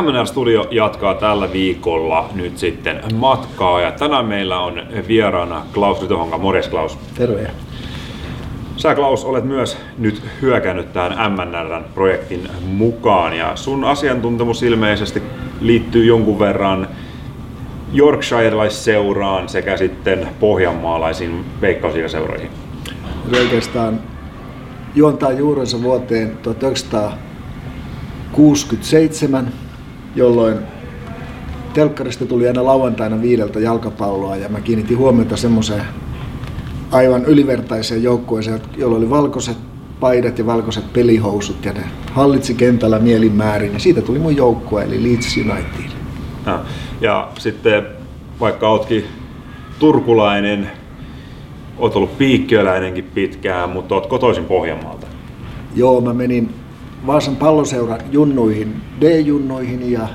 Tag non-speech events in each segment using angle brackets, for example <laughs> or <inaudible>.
MNR Studio jatkaa tällä viikolla nyt sitten matkaa ja tänään meillä on vieraana Klaus Rytohonka. Morjes Klaus. Terve. Sä Klaus olet myös nyt hyökännyt tähän MNRn projektin mukaan ja sun asiantuntemus ilmeisesti liittyy jonkun verran Yorkshirelaisseuraan sekä sitten pohjanmaalaisiin veikkausliigaseuroihin. Oikeastaan juontaa juurensa vuoteen 1967, jolloin telkkarista tuli aina lauantaina viideltä jalkapalloa ja mä kiinnitin huomiota semmoiseen aivan ylivertaiseen joukkueeseen, jolla oli valkoiset paidat ja valkoiset pelihousut ja ne hallitsi kentällä mielinmäärin ja siitä tuli mun joukkue eli Leeds United. Ja, ja sitten vaikka ootkin turkulainen, oot ollut piikkiöläinenkin pitkään, mutta oot kotoisin Pohjanmaalta. Joo, mä menin Vaasan palloseuran junnuihin, D-junnuihin ja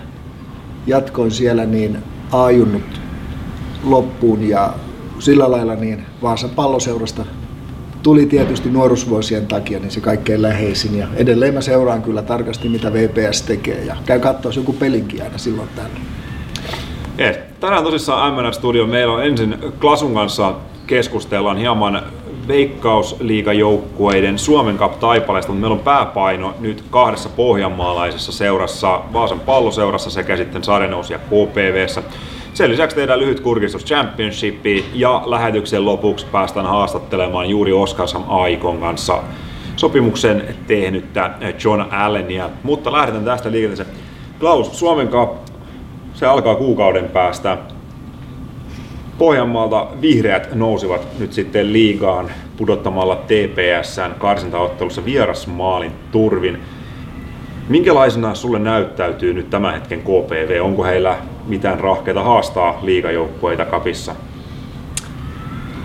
jatkoin siellä niin A-junnut loppuun ja sillä lailla niin Vaasan palloseurasta tuli tietysti nuoruusvuosien takia niin se kaikkein läheisin ja edelleen mä seuraan kyllä tarkasti mitä VPS tekee ja käyn katsoa joku pelinkin aina silloin tällä. Yes. Tänään tosissaan MNR Studio meillä on ensin Klasun kanssa keskustellaan hieman veikkausliigajoukkueiden Suomen Cup taipaleista, mutta meillä on pääpaino nyt kahdessa pohjanmaalaisessa seurassa, Vaasan palloseurassa sekä sitten Sarenous ja KPVssä. Sen lisäksi tehdään lyhyt kurkistus Championshipiin ja lähetyksen lopuksi päästään haastattelemaan juuri Oskarsam Aikon kanssa sopimuksen tehnyttä John Allenia. Mutta lähdetään tästä liikenteeseen. Klaus, Suomen Cup, se alkaa kuukauden päästä. Pohjanmaalta vihreät nousivat nyt sitten liigaan pudottamalla TPSn karsintaottelussa vierasmaalin turvin. Minkälaisena sulle näyttäytyy nyt tämän hetken KPV? Onko heillä mitään rahkeita haastaa liigajoukkueita kapissa?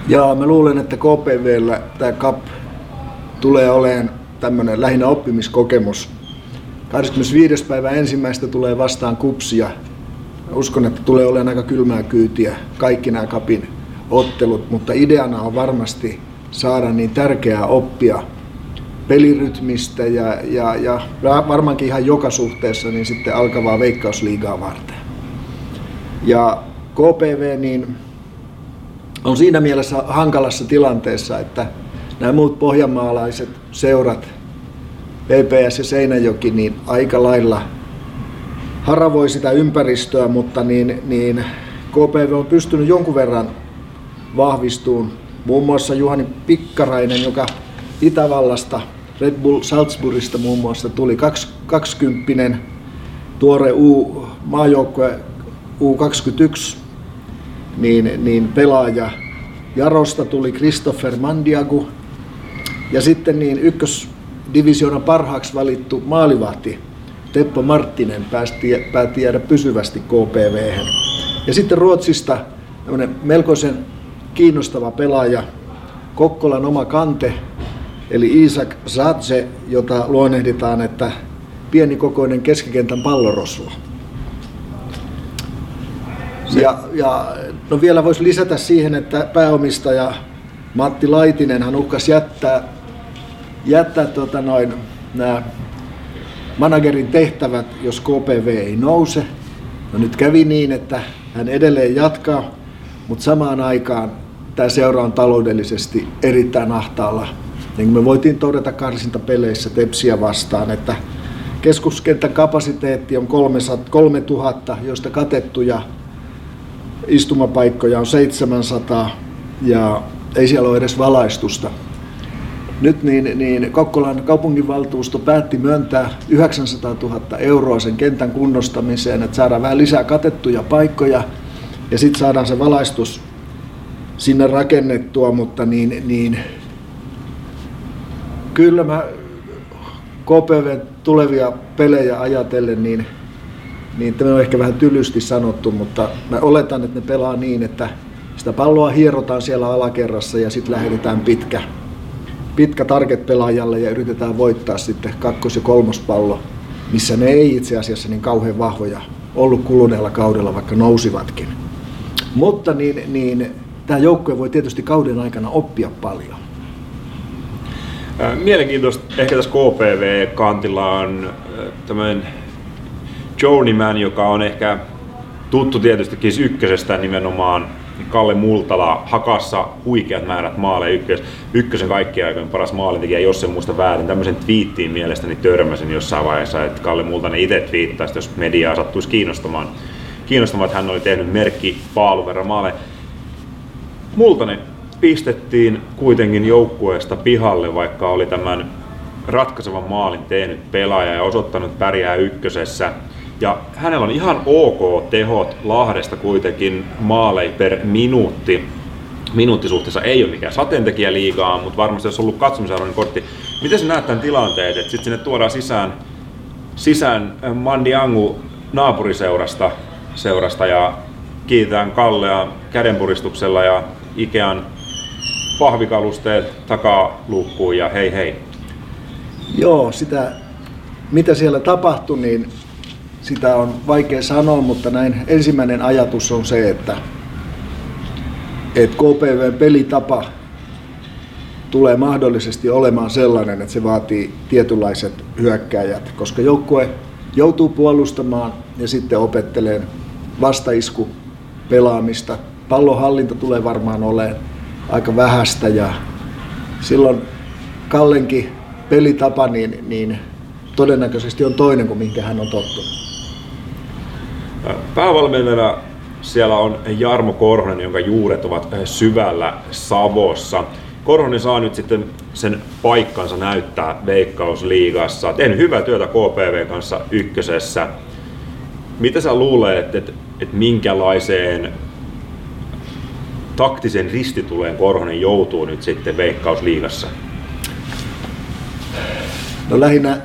Ja mä luulen, että KPVllä tämä CAP tulee olemaan tämmöinen lähinnä oppimiskokemus. 25. päivä ensimmäistä tulee vastaan kupsia. Uskon, että tulee olemaan aika kylmää kyytiä kaikki nämä kapin ottelut, mutta ideana on varmasti saada niin tärkeää oppia pelirytmistä ja, ja, ja varmaankin ihan joka suhteessa niin sitten alkavaa veikkausliigaa varten. Ja KPV niin on siinä mielessä hankalassa tilanteessa, että nämä muut pohjanmaalaiset seurat, PPS ja Seinäjoki, niin aika lailla haravoi sitä ympäristöä, mutta niin, niin KPV on pystynyt jonkun verran vahvistuun. Muun muassa Juhani Pikkarainen, joka Itävallasta, Red Bull Salzburgista muun muassa tuli 20 tuore U, maajoukkue U21 niin, niin pelaaja. Jarosta tuli Christopher Mandiagu ja sitten niin ykkösdivisioonan parhaaksi valittu maalivahti Teppo Marttinen päästi, päätti jäädä pysyvästi KPV. Ja sitten Ruotsista melkoisen kiinnostava pelaaja, Kokkolan oma kante, eli Isak Zadze, jota luonnehditaan, että pienikokoinen keskikentän pallorosvo. Ja, ja no vielä voisi lisätä siihen, että pääomistaja Matti Laitinen hän uhkasi jättää, jättää tota noin, nämä managerin tehtävät, jos KPV ei nouse. No nyt kävi niin, että hän edelleen jatkaa, mutta samaan aikaan tämä seura on taloudellisesti erittäin ahtaalla. Niin kuin me voitiin todeta karsintapeleissä Tepsiä vastaan, että keskuskentän kapasiteetti on 3000, joista katettuja istumapaikkoja on 700 ja ei siellä ole edes valaistusta. Nyt niin, niin Kokkolan kaupunginvaltuusto päätti myöntää 900 000 euroa sen kentän kunnostamiseen, että saadaan vähän lisää katettuja paikkoja ja sitten saadaan se valaistus sinne rakennettua, mutta niin, niin kyllä mä KPV tulevia pelejä ajatellen, niin niin tämä on ehkä vähän tylysti sanottu, mutta mä oletan, että ne pelaa niin, että sitä palloa hierotaan siellä alakerrassa ja sitten lähetetään pitkä, pitkä target pelaajalle ja yritetään voittaa sitten kakkos- ja kolmospallo, missä ne ei itse asiassa niin kauhean vahvoja ollut kuluneella kaudella, vaikka nousivatkin. Mutta niin, niin tämä joukkue voi tietysti kauden aikana oppia paljon. Mielenkiintoista ehkä tässä KPV-kantilla on tämmöinen Journeyman, joka on ehkä tuttu tietysti Kiss ykkösestä nimenomaan Kalle Multala hakassa huikeat määrät maaleja ykkös, ykkösen kaikkien aikojen paras maalintekijä, jos en muista väärin. Tämmöisen twiittiin mielestäni törmäsin jossain vaiheessa, että Kalle Multanen itse twiittaisi, jos mediaa sattuisi kiinnostamaan, kiinnostamaan että hän oli tehnyt merkki paalun verran maaleja. Multanen pistettiin kuitenkin joukkueesta pihalle, vaikka oli tämän ratkaisevan maalin tehnyt pelaaja ja osoittanut pärjää ykkösessä. Ja hänellä on ihan ok tehot Lahdesta kuitenkin maalei per minuutti. Minuuttisuhteessa ei ole mikään sateentekijä liigaa, mutta varmasti jos on ollut katsomisarvoinen kortti. Miten sä näet tämän tilanteen, että sitten sinne tuodaan sisään, sisään Mandiangu naapuriseurasta seurasta ja kiitetään Kallea kädenpuristuksella ja Ikean pahvikalusteet takaa luukkuun ja hei hei. Joo, sitä mitä siellä tapahtui, niin sitä on vaikea sanoa, mutta näin ensimmäinen ajatus on se, että, että KPVn pelitapa tulee mahdollisesti olemaan sellainen, että se vaatii tietynlaiset hyökkäjät, koska joukkue joutuu puolustamaan ja sitten opettelee vastaisku pelaamista. Pallonhallinta tulee varmaan olemaan aika vähäistä ja silloin Kallenkin pelitapa niin, niin todennäköisesti on toinen kuin minkä hän on tottunut. Päävalmentajana siellä on Jarmo Korhonen, jonka juuret ovat syvällä Savossa. Korhonen saa nyt sitten sen paikkansa näyttää Veikkausliigassa. Tehnyt hyvää työtä KPV kanssa ykkösessä. Mitä sä luulet, että, että, että minkälaiseen taktisen ristituleen Korhonen joutuu nyt sitten Veikkausliigassa? No lähinnä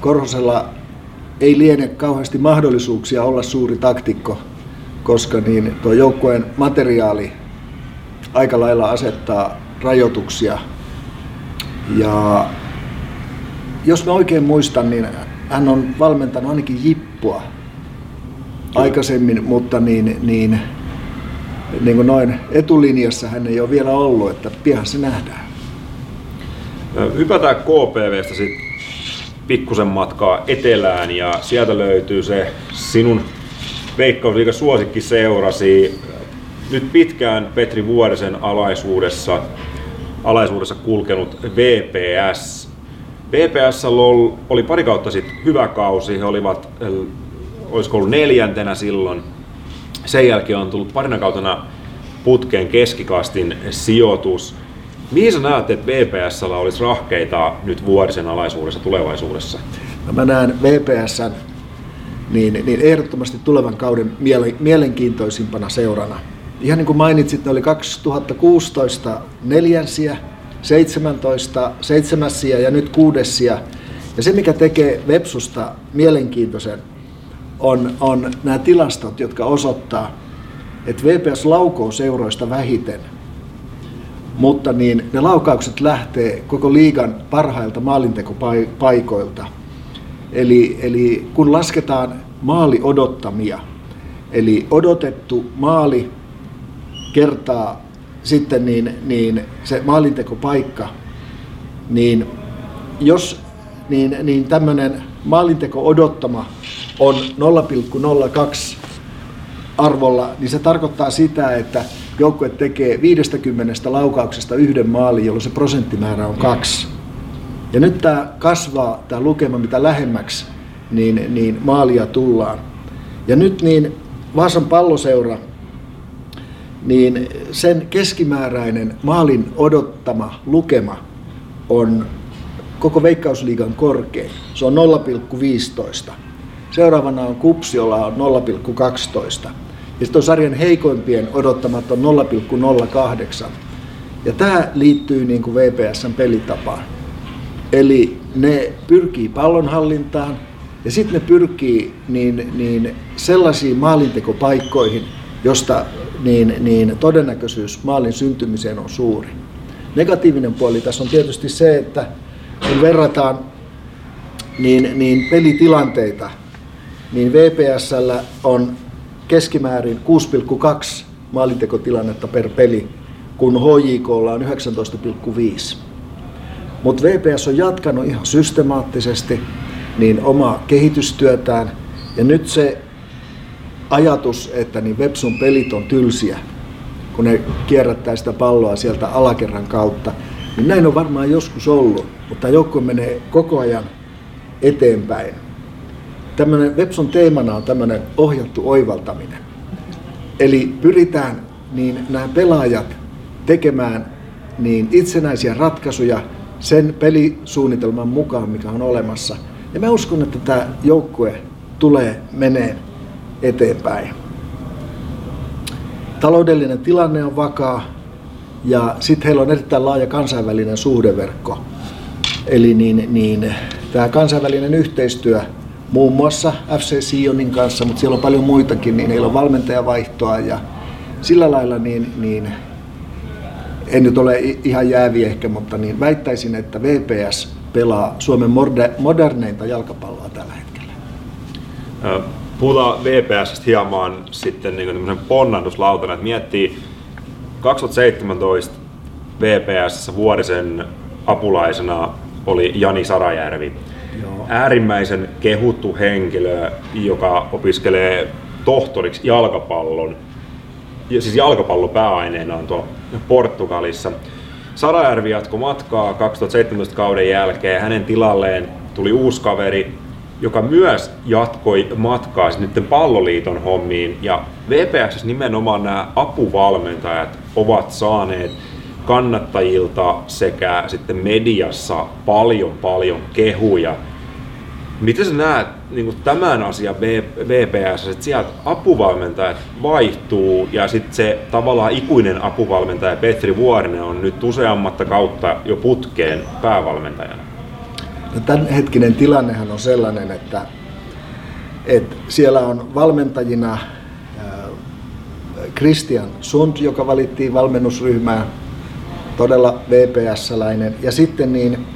Korhosella ei liene kauheasti mahdollisuuksia olla suuri taktikko, koska niin tuo joukkueen materiaali aika lailla asettaa rajoituksia. Ja jos mä oikein muistan, niin hän on valmentanut ainakin jippua aikaisemmin, mutta niin, niin, niin kuin noin etulinjassa hän ei ole vielä ollut, että pian se nähdään. Hypätään KPVstä sitten pikkusen matkaa etelään ja sieltä löytyy se sinun Veikkausliiga suosikki seurasi nyt pitkään Petri Vuorisen alaisuudessa, alaisuudessa kulkenut VPS. VPS oli pari kautta sitten hyvä kausi, he olivat, olisiko ollut neljäntenä silloin. Sen jälkeen on tullut parina kautena putkeen keskikastin sijoitus. Mihin sä näet, että VPSllä olisi rahkeita nyt vuorisen alaisuudessa tulevaisuudessa? No mä näen VPSn niin, niin ehdottomasti tulevan kauden mielenkiintoisimpana seurana. Ihan niin kuin mainitsit, ne oli 2016 neljänsiä, 17 seitsemässiä ja nyt kuudessia. Ja se, mikä tekee Vepsusta mielenkiintoisen, on, on nämä tilastot, jotka osoittaa, että VPS laukoo seuroista vähiten – mutta niin ne laukaukset lähtee koko liigan parhailta maalintekopaikoilta. Eli, eli kun lasketaan maali odottamia, eli odotettu maali kertaa sitten niin, niin se maalintekopaikka, niin jos niin, niin tämmöinen maalinteko odottama on 0,02 arvolla, niin se tarkoittaa sitä, että joukkue tekee 50 laukauksesta yhden maalin, jolloin se prosenttimäärä on kaksi. Ja nyt tämä kasvaa, tämä lukema, mitä lähemmäksi, niin, niin maalia tullaan. Ja nyt niin Vaasan palloseura, niin sen keskimääräinen maalin odottama lukema on koko Veikkausliigan korkein. Se on 0,15. Seuraavana on Kupsi, jolla on 0,12. Ja sitten on sarjan heikoimpien odottamat on 0,08. Ja tämä liittyy niin kuin VPSn pelitapaan. Eli ne pyrkii pallonhallintaan ja sitten ne pyrkii niin, niin sellaisiin maalintekopaikkoihin, josta niin, niin todennäköisyys maalin syntymiseen on suuri. Negatiivinen puoli tässä on tietysti se, että kun verrataan niin, niin pelitilanteita, niin VPSllä on keskimäärin 6,2 maalintekotilannetta per peli, kun HJKlla on 19,5. Mutta VPS on jatkanut ihan systemaattisesti niin omaa kehitystyötään Ja nyt se ajatus, että niin Vepsun pelit on tylsiä, kun ne kierrättää sitä palloa sieltä alakerran kautta, niin näin on varmaan joskus ollut, mutta joukko menee koko ajan eteenpäin. Tämmöinen Vepsun teemana on tämmöinen ohjattu oivaltaminen. Eli pyritään niin nämä pelaajat tekemään niin itsenäisiä ratkaisuja sen pelisuunnitelman mukaan, mikä on olemassa. Ja mä uskon, että tämä joukkue tulee menee eteenpäin. Taloudellinen tilanne on vakaa ja sitten heillä on erittäin laaja kansainvälinen suhdeverkko. Eli niin, niin, tämä kansainvälinen yhteistyö muun muassa FC Sionin kanssa, mutta siellä on paljon muitakin, niin heillä on valmentajavaihtoa ja sillä lailla niin, niin en nyt ole ihan jäävi ehkä, mutta niin väittäisin, että VPS pelaa Suomen moderneinta jalkapalloa tällä hetkellä. Puhutaan VPS hieman sitten niin ponnannuslautana, että miettii 2017 VPS vuorisen apulaisena oli Jani Sarajärvi. Äärimmäisen kehuttu henkilö, joka opiskelee tohtoriksi jalkapallon, siis jalkapallon pääaineena on tuolla Portugalissa. Sarajärvi jatko matkaa 2017 kauden jälkeen. Hänen tilalleen tuli uusi kaveri, joka myös jatkoi matkaa sitten palloliiton hommiin. Ja VPS nimenomaan nämä apuvalmentajat ovat saaneet kannattajilta sekä sitten mediassa paljon paljon kehuja. Miten sä näet niin tämän asian VPS, että sieltä apuvalmentajat vaihtuu ja sitten se tavallaan ikuinen apuvalmentaja Petri Vuorinen on nyt useammatta kautta jo putkeen päävalmentajana? No, tämänhetkinen tilannehan on sellainen, että, että siellä on valmentajina Christian Sund, joka valittiin valmennusryhmään, todella VPS-läinen. Ja sitten niin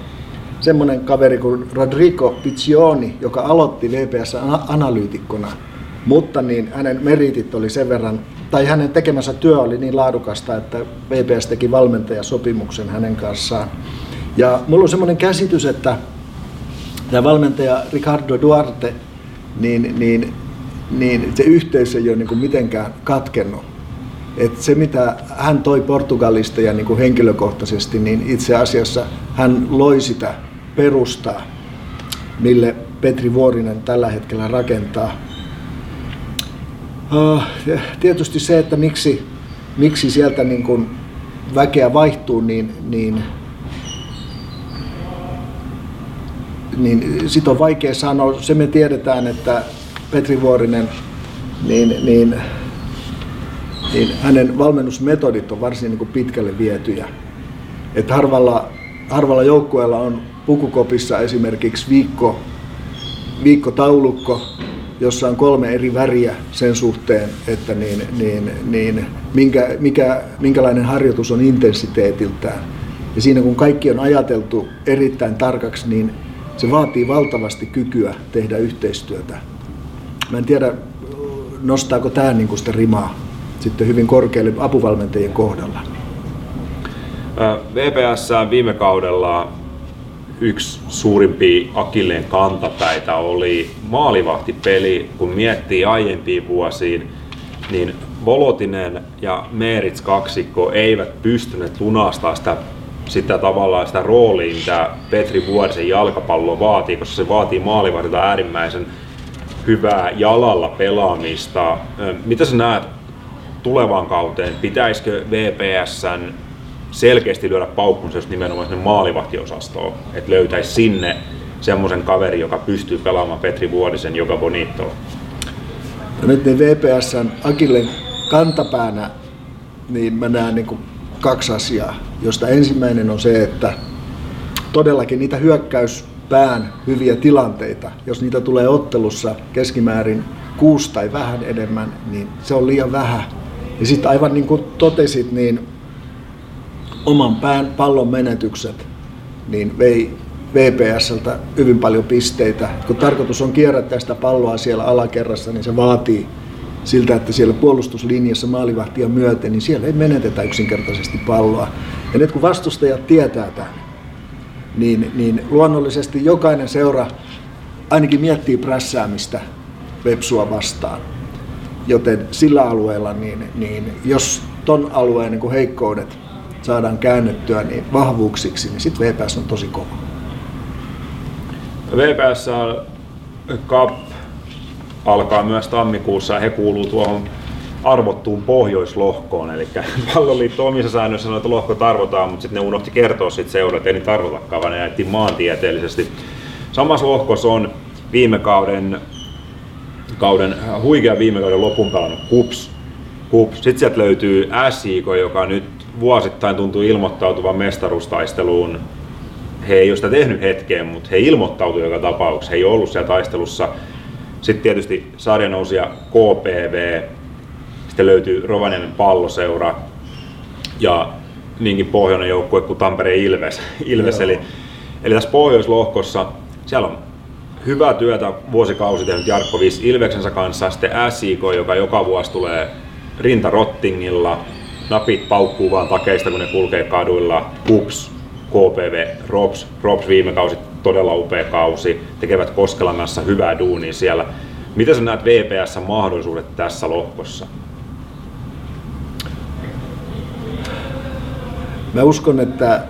semmoinen kaveri kuin Rodrigo Piccioni, joka aloitti VPS analyytikkona, mutta niin hänen meritit oli sen verran, tai hänen tekemänsä työ oli niin laadukasta, että VPS teki valmentajasopimuksen hänen kanssaan. Ja mulla on semmoinen käsitys, että tämä valmentaja Ricardo Duarte, niin, niin, niin se yhteys ei ole niin mitenkään katkennut. Et se, mitä hän toi Portugalista ja niin kuin henkilökohtaisesti, niin itse asiassa hän loi sitä perustaa, mille Petri Vuorinen tällä hetkellä rakentaa. Ah, tietysti se, että miksi, miksi sieltä niin kuin väkeä vaihtuu, niin, niin, niin sit on vaikea sanoa. Se me tiedetään, että Petri Vuorinen, niin, niin, niin hänen valmennusmetodit on varsin niin kuin pitkälle vietyjä. Että harvalla, harvalla joukkueella on pukukopissa esimerkiksi viikko, viikkotaulukko, jossa on kolme eri väriä sen suhteen, että niin, niin, niin, minkä, mikä, minkälainen harjoitus on intensiteetiltään. Ja siinä kun kaikki on ajateltu erittäin tarkaksi, niin se vaatii valtavasti kykyä tehdä yhteistyötä. Mä en tiedä, nostaako tämä niin sitä rimaa sitten hyvin korkealle apuvalmentajien kohdalla. VPS viime kaudella yksi suurimpia Akilleen kantapäitä oli maalivahtipeli, kun miettii aiempiin vuosiin, niin Volotinen ja Meerits kaksikko eivät pystyneet lunastamaan sitä, sitä tavallaan sitä roolia, mitä Petri Vuorisen jalkapallo vaatii, koska se vaatii maalivahdilta äärimmäisen hyvää jalalla pelaamista. Mitä sä näet tulevaan kauteen? Pitäisikö VPSn selkeästi lyödä paukkunsa just nimenomaan sinne maalivahtiosastoon, että löytäisi sinne semmoisen kaveri, joka pystyy pelaamaan Petri Vuodisen joka bonito. No nyt niin VPSn Akillen kantapäänä, niin mä näen niin kaksi asiaa, josta ensimmäinen on se, että todellakin niitä hyökkäyspään hyviä tilanteita, jos niitä tulee ottelussa keskimäärin kuusi tai vähän enemmän, niin se on liian vähän. Ja sitten aivan niin kuin totesit, niin oman pään pallon menetykset niin vei VPSltä hyvin paljon pisteitä. Kun tarkoitus on kierrättää sitä palloa siellä alakerrassa, niin se vaatii siltä, että siellä puolustuslinjassa maalivahtia myöten, niin siellä ei menetetä yksinkertaisesti palloa. Ja nyt kun vastustajat tietää tämän, niin, niin luonnollisesti jokainen seura ainakin miettii prässäämistä. Vepsua vastaan. Joten sillä alueella, niin, niin jos ton alueen niin heikkoudet saadaan käännettyä niin vahvuuksiksi, niin sitten VPS on tosi kova. VPS Cup alkaa myös tammikuussa ja he kuuluu tuohon arvottuun pohjoislohkoon. Eli <laughs> palloliitto omissa säännöissä sanoi, että lohkot arvotaan, mutta sitten ne unohti kertoa sit seura, että ei niitä arvotakaan, vaan ne maantieteellisesti. Samassa lohkossa on viime kauden, kauden huikea viime kauden lopun pelannut Kups. Kups. Sitten sieltä löytyy SIK, joka nyt vuosittain tuntuu ilmoittautuvan mestaruustaisteluun. He ei ole sitä tehnyt hetkeen, mutta he ilmoittautuivat joka tapauksessa. He ei ollut siellä taistelussa. Sitten tietysti sarjanousija KPV, sitten löytyy Rovaniemen palloseura ja niinkin pohjoinen joukkue kuin Tampereen Ilves. <laughs> Ilves eli, eli tässä pohjoislohkossa siellä on hyvää työtä vuosikausi tehnyt Jarkko Viis Ilveksensä kanssa, sitten SIK, joka joka vuosi tulee rintarottingilla, napit paukkuu vaan takeista, kun ne kulkee kaduilla, KUPS, KPV, ROPS, ROPS viime kausi todella upea kausi, tekevät Koskelamassa hyvää duunia siellä. Miten sä näet VPS mahdollisuudet tässä lohkossa? Mä uskon, että,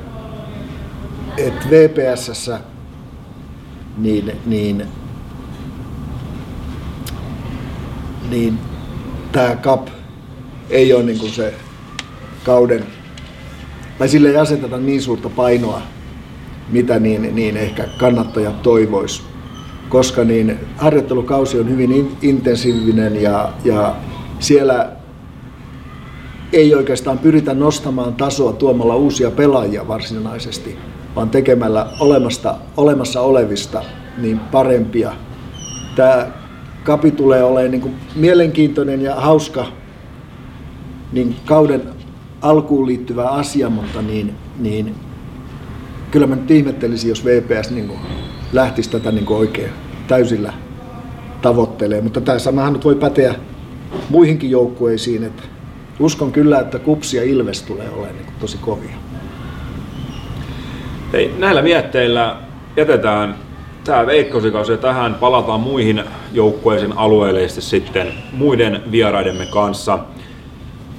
että VPSssä niin, niin, niin tämä CAP ei ole niin kuin se kauden, tai sille ei aseteta niin suurta painoa, mitä niin, niin ehkä kannattajat toivois. Koska niin harjoittelukausi on hyvin in, intensiivinen ja, ja siellä ei oikeastaan pyritä nostamaan tasoa tuomalla uusia pelaajia varsinaisesti, vaan tekemällä olemasta, olemassa olevista niin parempia. Tämä kapi tulee olemaan niin kuin mielenkiintoinen ja hauska niin kauden alkuun liittyvä asia, mutta niin, niin kyllä mä nyt ihmettelisin, jos VPS niin kuin lähtisi tätä niin kuin oikein täysillä tavoittelemaan. Mutta tämä samahan nyt voi päteä muihinkin joukkueisiin, että uskon kyllä, että Kupsi ja Ilves tulee olemaan niin tosi kovia. Hei, näillä mietteillä jätetään tämä veikkosikausi ja tähän palataan muihin joukkueisiin alueellisesti sitten muiden vieraidemme kanssa.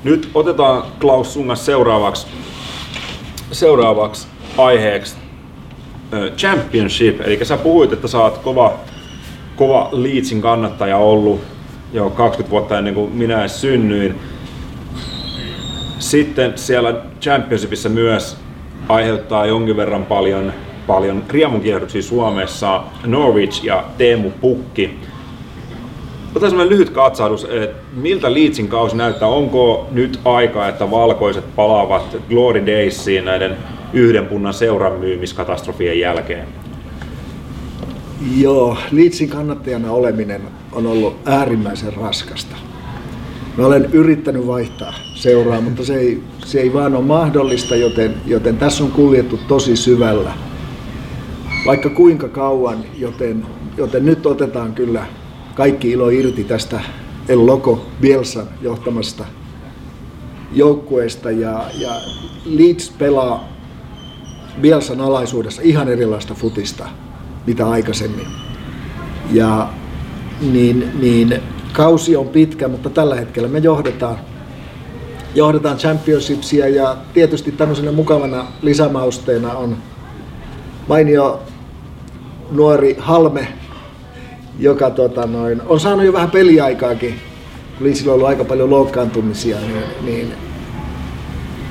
Nyt otetaan Klaus Sungas seuraavaksi, seuraavaksi aiheeksi Championship, eli sä puhuit, että sä oot kova, kova Leedsin kannattaja ollut jo 20 vuotta ennen kuin minä edes synnyin. Sitten siellä Championshipissa myös aiheuttaa jonkin verran paljon, paljon riemunkierroksia Suomessa Norwich ja Teemu Pukki. Otetaan semmoinen lyhyt katsahdus, että miltä Leedsin kausi näyttää. Onko nyt aika, että valkoiset palaavat Glory Daysiin näiden yhden punnan seuran myymiskatastrofien jälkeen? Joo, Leedsin kannattajana oleminen on ollut äärimmäisen raskasta. Mä olen yrittänyt vaihtaa seuraa, mutta se ei, se ei vaan ole mahdollista, joten, joten tässä on kuljettu tosi syvällä. Vaikka kuinka kauan, joten, joten nyt otetaan kyllä kaikki ilo irti tästä El Loco Bielsan johtamasta joukkueesta ja, ja Leeds pelaa Bielsan alaisuudessa ihan erilaista futista mitä aikaisemmin. Ja niin, niin kausi on pitkä, mutta tällä hetkellä me johdetaan, johdetaan championshipsia ja tietysti tämmöisenä mukavana lisämausteena on mainio nuori Halme, joka tota noin, on saanut jo vähän peliaikaakin. Liisillä on ollut aika paljon loukkaantumisia, niin, niin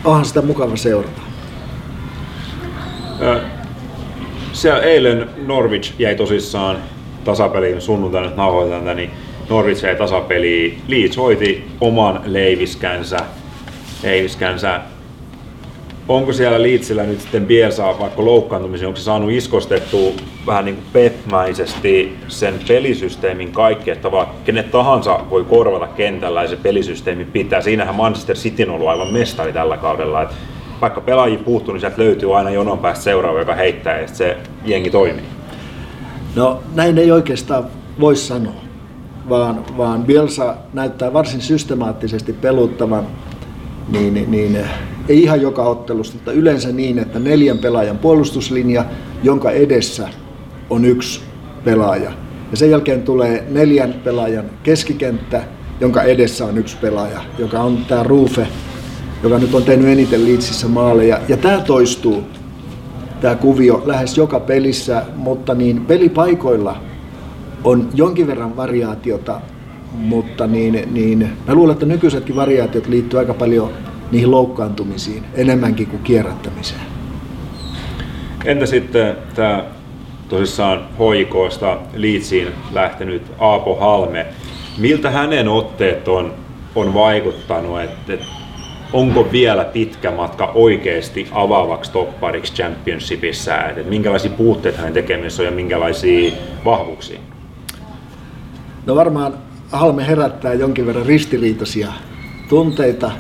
onhan sitä mukava seurata. Siellä eilen Norwich jäi tosissaan tasapeliin sunnuntaina nauhoitetaan, niin Norwich tasapeliin. Leeds hoiti oman leiviskänsä. leiviskänsä. Onko siellä Leedsillä nyt sitten Bielsa vaikka loukkaantumisen, onko se saanut iskostettua vähän niin kuin pepmäisesti sen pelisysteemin kaikki, että vaan kenet tahansa voi korvata kentällä ja se pelisysteemi pitää. Siinähän Manchester City on ollut aivan mestari tällä kaudella. Että vaikka pelaajia puuttuu, niin sieltä löytyy aina jonon päästä seuraava, joka heittää ja se jengi toimii. No näin ei oikeastaan voi sanoa, vaan, vaan Bielsa näyttää varsin systemaattisesti peluttavan niin, niin, niin, ei ihan joka ottelusta, mutta yleensä niin, että neljän pelaajan puolustuslinja, jonka edessä on yksi pelaaja. Ja sen jälkeen tulee neljän pelaajan keskikenttä, jonka edessä on yksi pelaaja, joka on tämä Rufe, joka nyt on tehnyt eniten Liitsissä maaleja. Ja tämä toistuu, tämä kuvio, lähes joka pelissä, mutta niin pelipaikoilla on jonkin verran variaatiota, mutta niin, niin mä luulen, että nykyisetkin variaatiot liittyy aika paljon niihin loukkaantumisiin enemmänkin kuin kierrättämiseen. Entä sitten tämä tosissaan hoikoista Liitsiin lähtenyt Aapo Halme? Miltä hänen otteet on, on vaikuttanut, että, että onko vielä pitkä matka oikeasti avaavaksi toppariksi championshipissa, että minkälaisia puutteita hänen tekemisessä on ja minkälaisia vahvuuksia? No varmaan Halme herättää jonkin verran ristiriitaisia tunteita,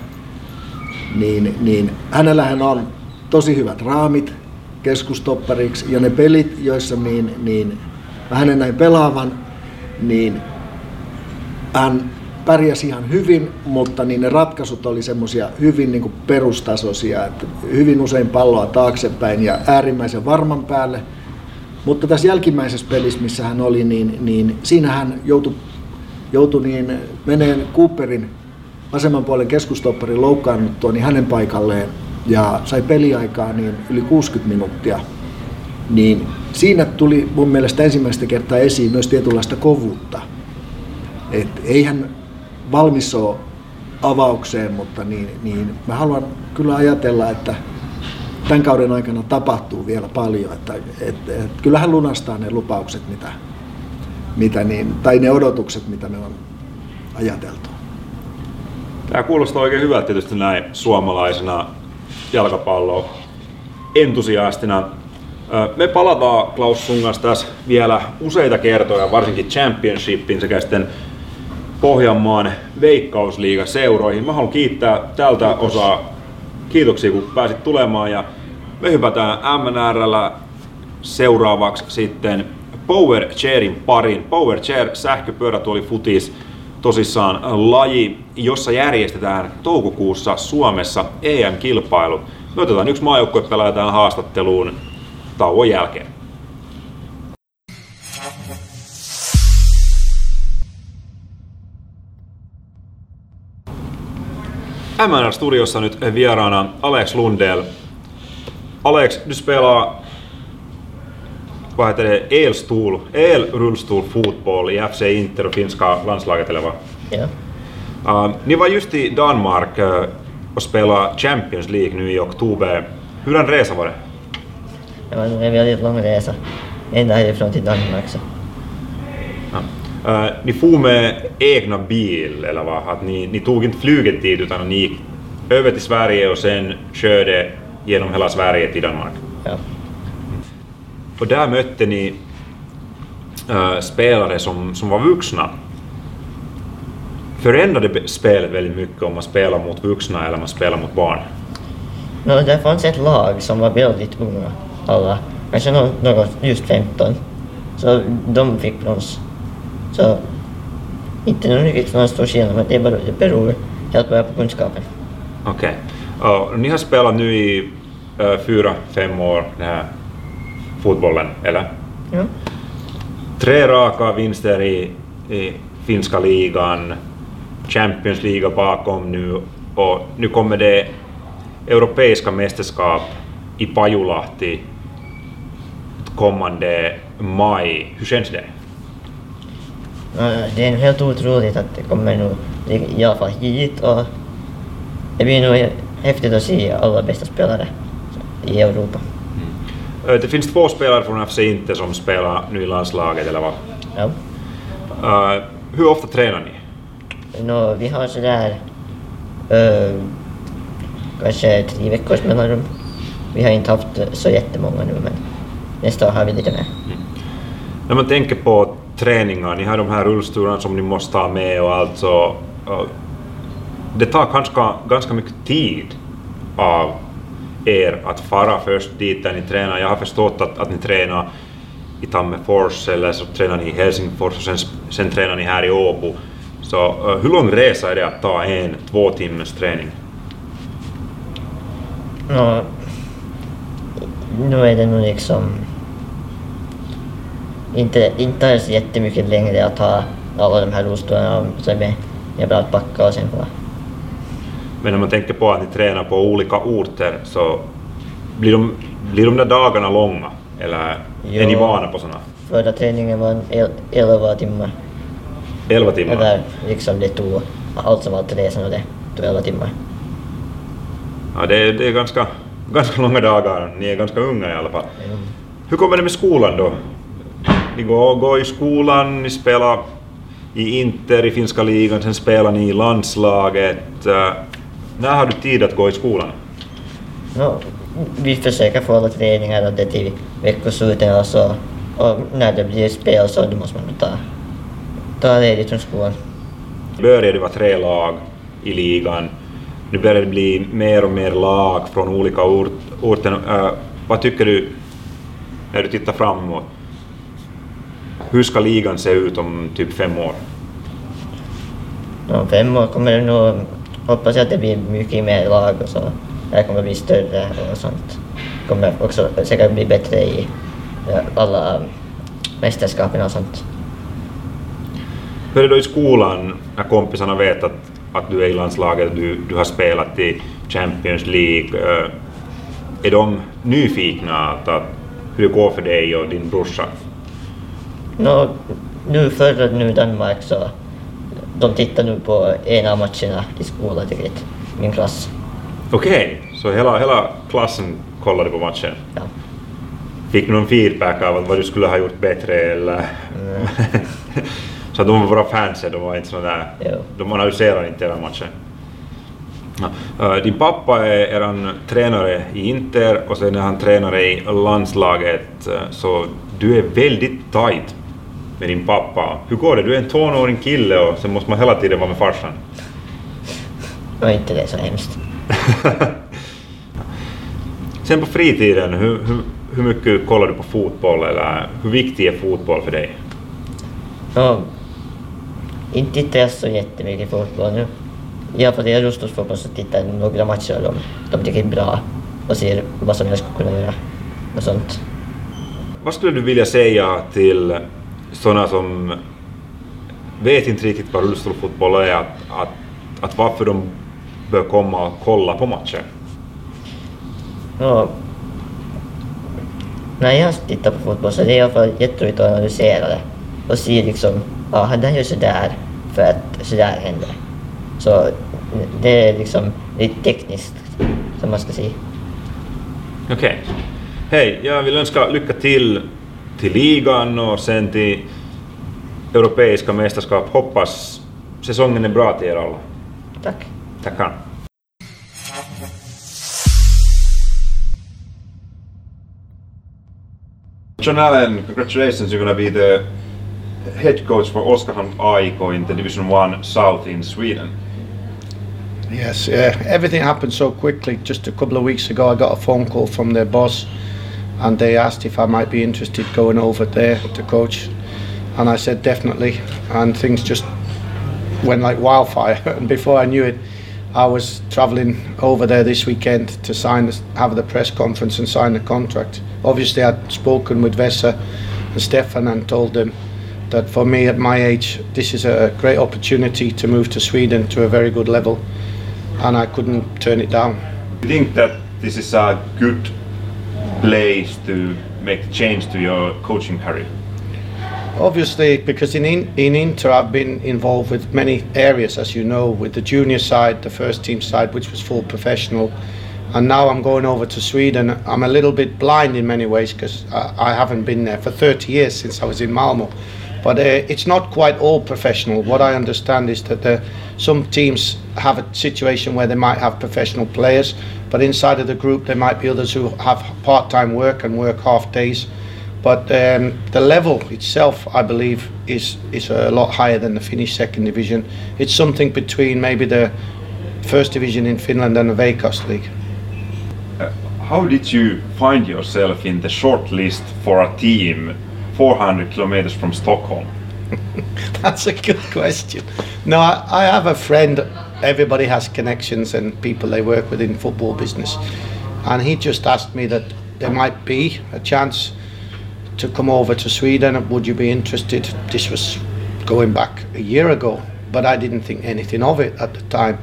niin, niin hänellähän on tosi hyvät raamit keskustoppariksi ja ne pelit, joissa niin, niin hänen näin pelaavan, niin hän pärjäsi ihan hyvin, mutta niin ne ratkaisut oli semmoisia hyvin niin kuin perustasoisia, että hyvin usein palloa taaksepäin ja äärimmäisen varman päälle. Mutta tässä jälkimmäisessä pelissä, missä hän oli, niin, niin siinä hän joutui, joutui niin meneen Cooperin vasemman puolen keskustopparin loukkaannuttua niin hänen paikalleen ja sai peliaikaa niin yli 60 minuuttia. Niin siinä tuli mun mielestä ensimmäistä kertaa esiin myös tietynlaista kovuutta. Et eihän valmis ole avaukseen, mutta niin, niin mä haluan kyllä ajatella, että tämän kauden aikana tapahtuu vielä paljon. Että, et, et, kyllähän lunastaa ne lupaukset, mitä, mitä niin, tai ne odotukset, mitä me on ajateltu. Tämä kuulostaa oikein hyvältä tietysti näin suomalaisena jalkapallo entusiastina. Me palataan Klaus Sungas tässä vielä useita kertoja, varsinkin Championshipin sekä sitten Pohjanmaan veikkausliiga seuroihin. Mä haluan kiittää tältä osaa. Kiitoksia kun pääsit tulemaan ja me hypätään MNRllä seuraavaksi sitten Power Chairin parin. Power Chair sähköpyörätuoli futis tosissaan laji, jossa järjestetään toukokuussa Suomessa EM-kilpailu. Me otetaan yksi maajoukkue pelaaja haastatteluun tauon jälkeen. MNR-studiossa nyt vieraana Alex Lundell. Alex, du spelar vad heter det, elstol, elrullstol fotboll i FC Inter och finska landslaget eller vad? Ja. Uh, ni var just i Danmark uh, och spelade Champions League nu i oktober. Hur en resa var det? Det var en väldigt lång resa. Ända härifrån till Danmark. Så. Uh, ni for med egna bil, eller vad? Att ni, ni tog inte flyget dit utan ni gick över till Sverige och sen körde genom hela Sverige till Danmark? Ja. Och där mötte ni uh, spelare som, som var vuxna. Förändrade spelet väldigt mycket om man spelar mot vuxna eller man spelar mot barn? No, det fanns ett lag som var väldigt unga, alla. Kanske nå- något, just 15. Så de fick brons. Så inte någon riktigt någon stor skillnad, men det beror, det beror helt bara på kunskapen. Okej. Och ni har spelat nu i uh, fyra, fem år, den här fotbollen, eller? Ja. Tre raka vinster i, i finska ligan, Champions League bakom nu och nu kommer det europeiska mästerskap i Pajulahti kommande maj. Hur känns det? Det är helt otroligt att det kommer nu i alla fall hit och det blir nog häftigt att se alla bästa spelare i Europa. Eh, Det finns två spelare från FC Inter som spelar nu i landslaget, eller vad? Ja. Eh, hur ofta tränar ni? Nå, vi har sådär uh, kanske tre veckors mellanrum. Vi har inte haft så jättemånga nu men nästa år har vi lite mer. När man tänker på träningar, ni har de här rullstolarna som ni måste ha med och allt så... eh, det tar ganska, ganska mycket tid av er att fara först dit där ni tränar. Jag har förstått att, att ni tränar i Tammerfors eller så tränar ni i Helsingfors och sen, sen tränar ni här i Åbo. Så uh, hur lång resa är det att ta en två timmars träning? Nå, nu är det nog liksom... inte, inte ens jättemycket längre att ta alla de här rullstolarna och så med. Det bara att backa och sen bara. Men när man tänker på att ni tränar på olika orter så blir de, blir de där dagarna långa? Eller är ni Jo. vana på sådana? Förra träningen var en el- 11 timmar. 11 timmar? Eller liksom det tog allt som allt resan och det tog 11 timmar. Ja, det, är- det är ganska, ganska långa dagar. Ni är ganska unga i alla fall. Mm. Hur kommer det med skolan då? Ni går, går i skolan, ni spelar i Inter i finska ligan, sen spelar ni i landslaget. När har du tid att gå i skolan? No, vi försöker få alla träningar och det till veckosluten och så. Och när det blir spel så då måste man ta, ta ledigt från skolan. I början det var tre lag i ligan. Nu börjar det bli mer och mer lag från olika ort, orter. Eh, vad tycker du när du tittar framåt? Hur ska ligan se ut om typ fem år? Om fem år kommer det nog, hoppas jag att det blir mycket mer lag och så. Det kommer bli större och sånt. Kommer också säkert bli bättre i alla mästerskapen och sånt. Hur är det då i skolan när kompisarna vet att, att du är i landslaget, du, du har spelat i Champions League? eh, Är de nyfikna att, att hur det går för dig och din brorsa? Nå, nu förra nu Danmark så de tittar nu på en av matcherna i skolan riktigt, min klass. Okej, så hela, hela klassen kollade på matchen? Ja. Fick du någon feedback av vad du skulle ha gjort bättre eller? <laughs> så att de var bara fans, de var inte sådana där... Jo. De analyserar inte hela matchen. Ja. eh, Din pappa är eran tränare i Inter och sen är han tränare i landslaget eh, så du är väldigt tight med din pappa. Hur går det? Du är en tonåring kille och sen måste man hela tiden vara med farsan. Och inte det så hemskt. <laughs> Sen på fritiden, hur, hur, hur mycket kollar du på fotboll eller hur viktig är fotboll för dig? Nå, inte tittar jag så jättemycket fotboll nu. I alla fall i rullstolsfotboll så tittar jag några matcher och de, de tycker det är bra och ser vad som jag skulle kunna göra och sånt. Vad skulle du vilja säga till sådana som vet inte riktigt vad rullstolsfotboll är, att, att, att varför de bör komma och kolla på matcher? Nå, när jag tittar på fotboll så är det i alla fall jätteroligt att analysera det och se liksom, ja han där gör sådär för att sådär händer. Så det är liksom lite tekniskt som man ska säga. Okej. Hej, jag vill önska lycka till till ligan och sen till europeiska mästerskap. Hoppas säsongen är bra till er alla. Tack. Tackar. John Allen, congratulations, you're going to be the head coach for Oskarshamn AIK in the Division 1 South in Sweden. Yes, yeah. Everything happened so quickly. Just a couple of weeks ago, I got a phone call from their boss, and they asked if I might be interested going over there to coach, and I said definitely. And things just went like wildfire. <laughs> and before I knew it, I was travelling over there this weekend to sign, have the press conference and sign the contract. Obviously, I'd spoken with Vessa and Stefan and told them that for me at my age, this is a great opportunity to move to Sweden to a very good level, and I couldn't turn it down. Do you think that this is a good place to make the change to your coaching career? Obviously, because in, in in Inter I've been involved with many areas, as you know, with the junior side, the first team side, which was full professional, and now I'm going over to Sweden. I'm a little bit blind in many ways because I, I haven't been there for 30 years since I was in Malmo. But uh, it's not quite all professional. What I understand is that uh, some teams have a situation where they might have professional players, but inside of the group there might be others who have part-time work and work half days. But um, the level itself, I believe, is is a lot higher than the Finnish second division. It's something between maybe the first division in Finland and the Veikkaus league. Uh, how did you find yourself in the short list for a team 400 kilometers from Stockholm? <laughs> That's a good question. No, I, I have a friend. Everybody has connections and people they work with in football business, and he just asked me that there might be a chance to come over to Sweden. Would you be interested? This was going back a year ago, but I didn't think anything of it at the time.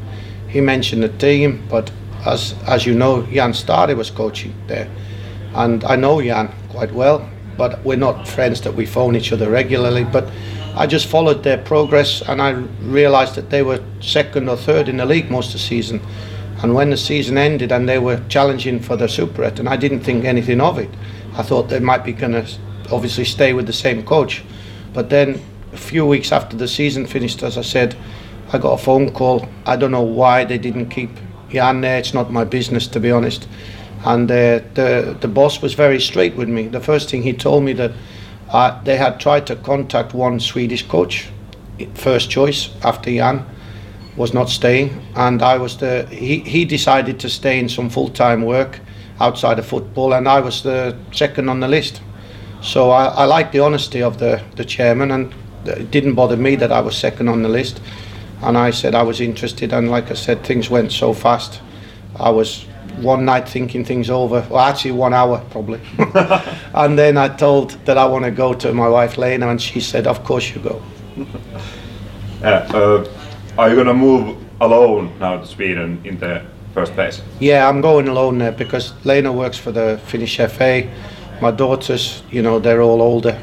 He mentioned the team, but as as you know, Jan Stade was coaching there, and I know Jan quite well, but we're not friends that we phone each other regularly. But I just followed their progress, and I realised that they were second or third in the league most of the season. And when the season ended and they were challenging for the Super and I didn't think anything of it. I thought they might be going to obviously stay with the same coach. But then a few weeks after the season finished, as I said, I got a phone call. I don't know why they didn't keep Jan there. It's not my business, to be honest. And uh, the the boss was very straight with me. The first thing he told me that uh, they had tried to contact one Swedish coach, first choice after Jan was not staying, and I was the he, he decided to stay in some full time work outside of football, and I was the second on the list. So I, I like the honesty of the the chairman, and it didn't bother me that I was second on the list, and I said I was interested, and like I said, things went so fast. I was one night thinking things over, well, actually one hour probably, <laughs> and then I told that I want to go to my wife Lena, and she said, "Of course you go." <laughs> Yeah, uh, are you gonna move alone now to Sweden in the first place? Yeah, I'm going alone there because Lena works for the Finnish FA. My daughters, you know, they're all older.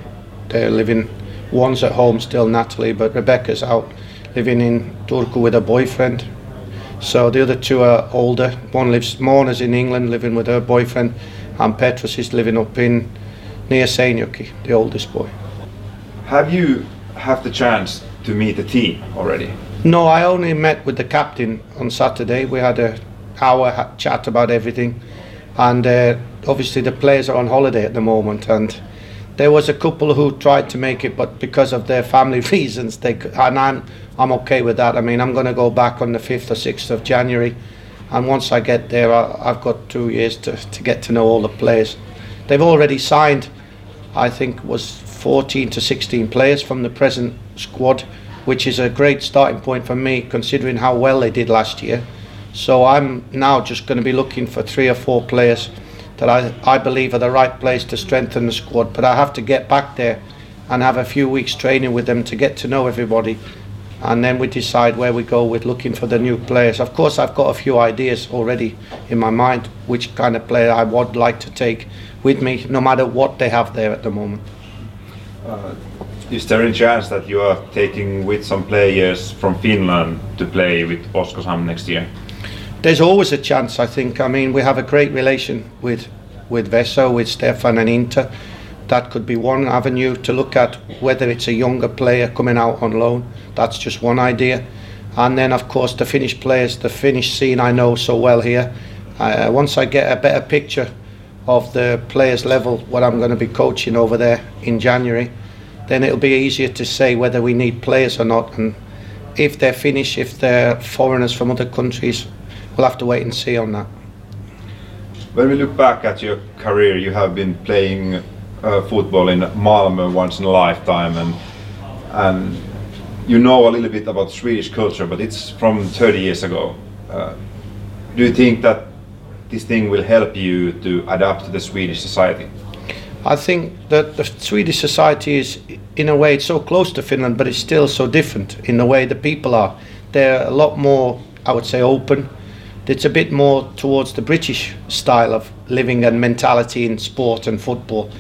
They're living, one's at home still, Natalie, but Rebecca's out living in Turku with a boyfriend. So the other two are older. One lives, Mona's in England living with her boyfriend, and Petrus is living up in near Seinäjoki, the oldest boy. Have you have the chance to meet the team already? No, I only met with the captain on Saturday. We had a hour chat about everything, and uh, obviously the players are on holiday at the moment, and there was a couple who tried to make it, but because of their family <laughs> reasons, they and I'm I'm okay with that. I mean, I'm going to go back on the fifth or sixth of January, and once I get there, I, I've got two years to to get to know all the players. They've already signed, I think, was 14 to 16 players from the present squad which is a great starting point for me considering how well they did last year. So I'm now just going to be looking for three or four players that I, I believe are the right place to strengthen the squad. But I have to get back there and have a few weeks training with them to get to know everybody. And then we decide where we go with looking for the new players. Of course, I've got a few ideas already in my mind which kind of player I would like to take with me, no matter what they have there at the moment. Uh, is there any chance that you are taking with some players from Finland to play with Oskarshamn next year? There's always a chance, I think. I mean, we have a great relation with with Veso, with Stefan and Inter. That could be one avenue to look at whether it's a younger player coming out on loan. That's just one idea. And then, of course, the Finnish players, the Finnish scene I know so well here. Uh, once I get a better picture of the players' level, what I'm going to be coaching over there in January, then it'll be easier to say whether we need players or not. And if they're Finnish, if they're foreigners from other countries, we'll have to wait and see on that. When we look back at your career, you have been playing uh, football in Malmö once in a lifetime, and and you know a little bit about Swedish culture, but it's from 30 years ago. Uh, do you think that this thing will help you to adapt to the Swedish society? I think that the Swedish society is, in a way, it's so close to Finland, but it's still so different in the way the people are. They're a lot more, I would say, open. It's a bit more towards the British style of living and mentality in sport and football.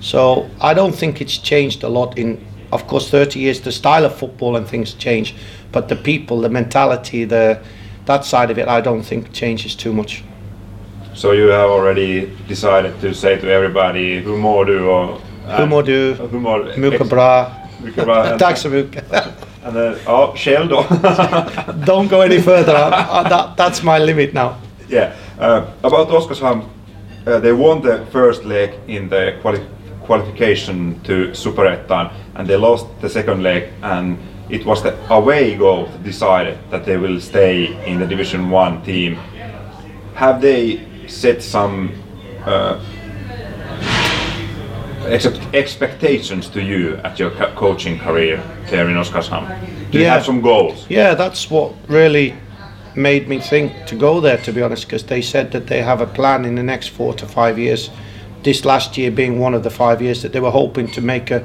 So I don't think it's changed a lot in, of course, 30 years. The style of football and things change, but the people, the mentality, the that side of it, I don't think changes too much. So you have already decided to say to everybody hur mår du och Hur mår du? Hur mår Mycket bra. Mycket bra. <laughs> Tack så mycket. And then, ja, själv då. <laughs> Don't go any further. <laughs> Uh, that, that's my limit now. yeah. Uh, about Oskarshamn, uh, they won the first leg in the quali- qualification to Superettan and they lost the second leg and it was the away goal that decided that they will stay in the Division 1 team. Have they set some uh, ex- expectations to you at your co- coaching career there in Oskarshamn? Do you Yeah. have some goals? Yeah, that's what really made me think to go there, to be honest, because they said that they have a plan in the next four to five years. this last year being one of the five years that they were hoping to make a,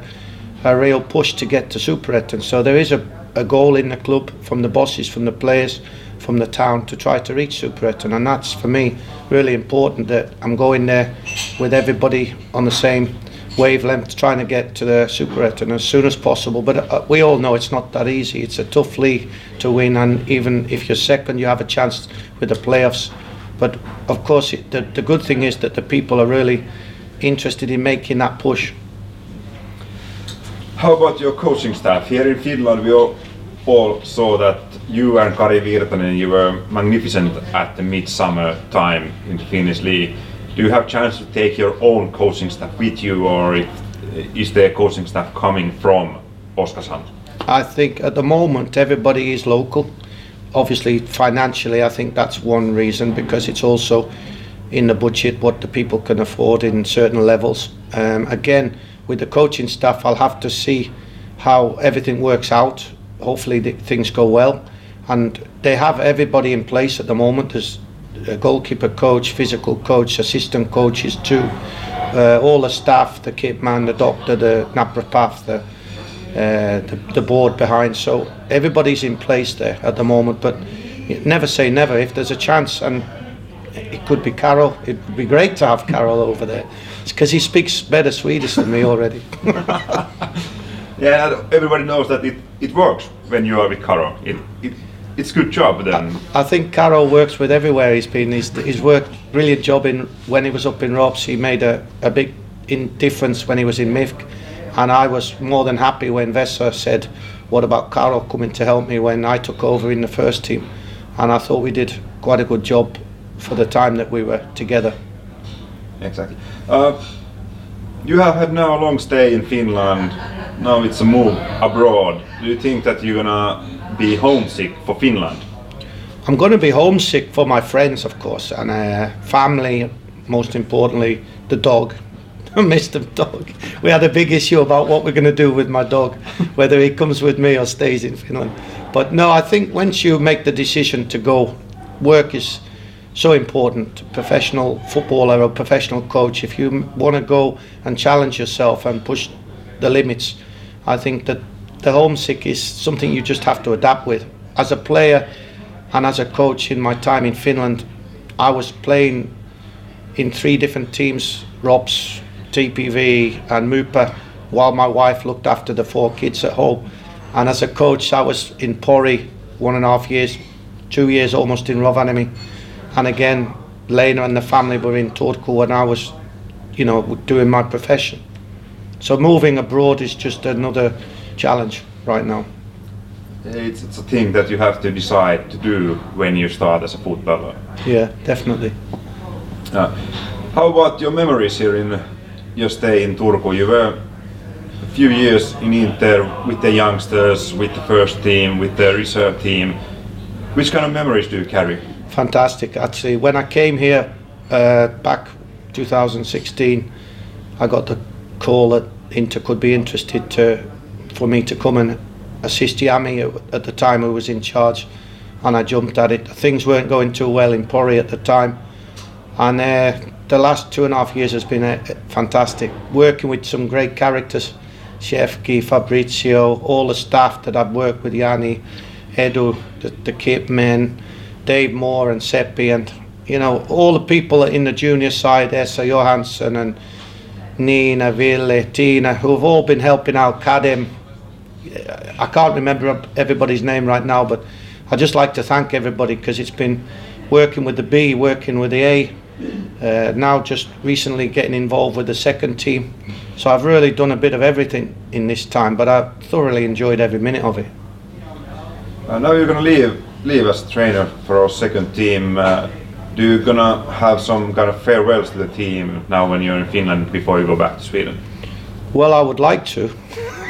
a real push to get to Superettan. So there is a, a goal in the club from the bosses, from the players, from the town to try to reach Superettan, and that's for me really important that I'm going there with everybody on the same wavelength, trying to get to the Super Superettan as soon as possible. But uh, we all know it's not that easy. It's a tough league to win, and even if you're second, you have a chance with the playoffs. But of course, it, the, the good thing is that the people are really interested in making that push. How about your coaching staff? Here in Finland, we all, all saw that you and Kari Virtanen, you were magnificent at the midsummer time in the Finnish league. Do you have chance to take your own coaching staff with you, or is there coaching staff coming from Oskarshamn? I think at the moment everybody is local. Obviously, financially, I think that's one reason because it's also in the budget what the people can afford in certain levels. Um, again, with the coaching staff, I'll have to see how everything works out. Hopefully, things go well, and they have everybody in place at the moment. There's goalkeeper coach, physical coach, assistant coaches too. Uh, all the staff, the kit man, the doctor, the naprapath, the, uh, the the board behind. So everybody's in place there at the moment. But never say never. If there's a chance, and it could be Carol. It would be great to have Carol over there, because he speaks better Swedish than me already. <laughs> Yeah, everybody knows that it, it works when you are with Carol. It, it, it's good job then. I think Carol works with everywhere he's been. He's, he's worked brilliant job in when he was up in Robs. He made a, a big in difference when he was in MIFK, and I was more than happy when Vesa said, "What about Carol coming to help me when I took over in the first team?" And I thought we did quite a good job for the time that we were together. Exactly. Uh, you have had now a long stay in Finland. Now it's a move abroad. Do you think that you're gonna be homesick for Finland? I'm going to be homesick for my friends, of course, and uh, family. Most importantly, the dog. I miss the dog. We had a big issue about what we're going to do with my dog, <laughs> whether he comes with me or stays in Finland. But no, I think once you make the decision to go, work is so important. Professional footballer or professional coach, if you want to go and challenge yourself and push the limits, I think that the homesick is something you just have to adapt with. As a player and as a coach in my time in Finland, I was playing in three different teams ROPS, TPV, and MUPA while my wife looked after the four kids at home. And as a coach, I was in Pori one and a half years, two years almost in Rovaniemi. And again, Lena and the family were in Turku, and I was, you know, doing my profession. So moving abroad is just another challenge right now. It's, it's a thing that you have to decide to do when you start as a footballer. Yeah, definitely. Uh, how about your memories here in your stay in Turku? You were a few years in Inter with the youngsters, with the first team, with the reserve team. Which kind of memories do you carry? Fantastic, actually. When I came here uh, back 2016, I got the call that Inter could be interested to for me to come and assist Yami at, the time who was in charge, and I jumped at it. Things weren't going too well in Pori at the time, and uh, the last two and a half years has been uh, fantastic. Working with some great characters, Shefki, Fabrizio, all the staff that I've worked with, Yanni, Edu, the, the Cape men, Dave Moore and Seppi, and you know all the people in the junior side, Essa Johansson and Nina, Ville, Tina, who have all been helping out Kadem. I can't remember everybody's name right now, but I'd just like to thank everybody because it's been working with the B, working with the A, uh, now just recently getting involved with the second team. So I've really done a bit of everything in this time, but I thoroughly enjoyed every minute of it. Uh, now you're gonna leave leave as trainer for our second team. Uh, do you gonna have some kind of farewells to the team now when you're in Finland before you go back to Sweden? Well, I would like to.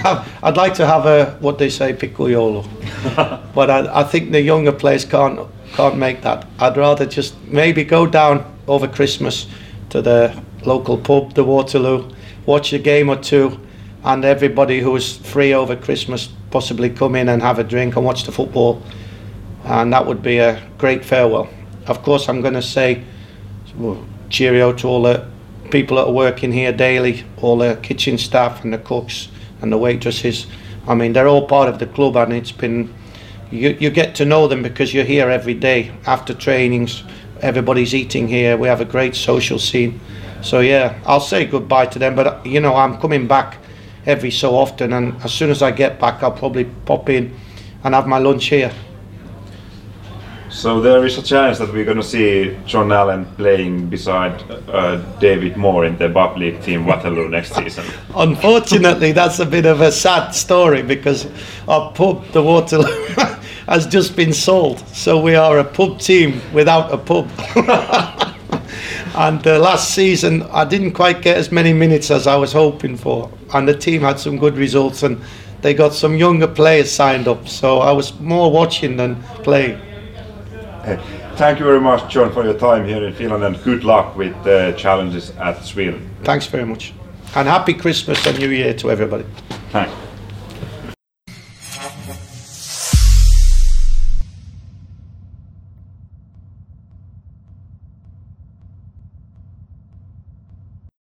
I'd like to have a what they say piccolo, <laughs> but I, I think the younger players can't can't make that. I'd rather just maybe go down over Christmas to the local pub, the Waterloo, watch a game or two, and everybody who is free over Christmas possibly come in and have a drink and watch the football, and that would be a great farewell. Of course, I'm going to say well, cheerio to all the people that are working here daily, all the kitchen staff and the cooks and the waitresses. I mean, they're all part of the club, and it's been you, you get to know them because you're here every day after trainings. Everybody's eating here. We have a great social scene. So yeah, I'll say goodbye to them. But you know, I'm coming back every so often, and as soon as I get back, I'll probably pop in and have my lunch here. So there is a chance that we're going to see John Allen playing beside uh, David Moore in the Bub League team Waterloo next season. <laughs> Unfortunately, that's a bit of a sad story because our pub, the Waterloo, <laughs> has just been sold. So we are a pub team without a pub. <laughs> and uh, last season, I didn't quite get as many minutes as I was hoping for. And the team had some good results and they got some younger players signed up. So I was more watching than playing. <laughs> Thank you very much, John, for your time here in Finland, and good luck with the challenges at Sweden. Thanks very much. And happy Christmas and New Year to everybody. Thanks.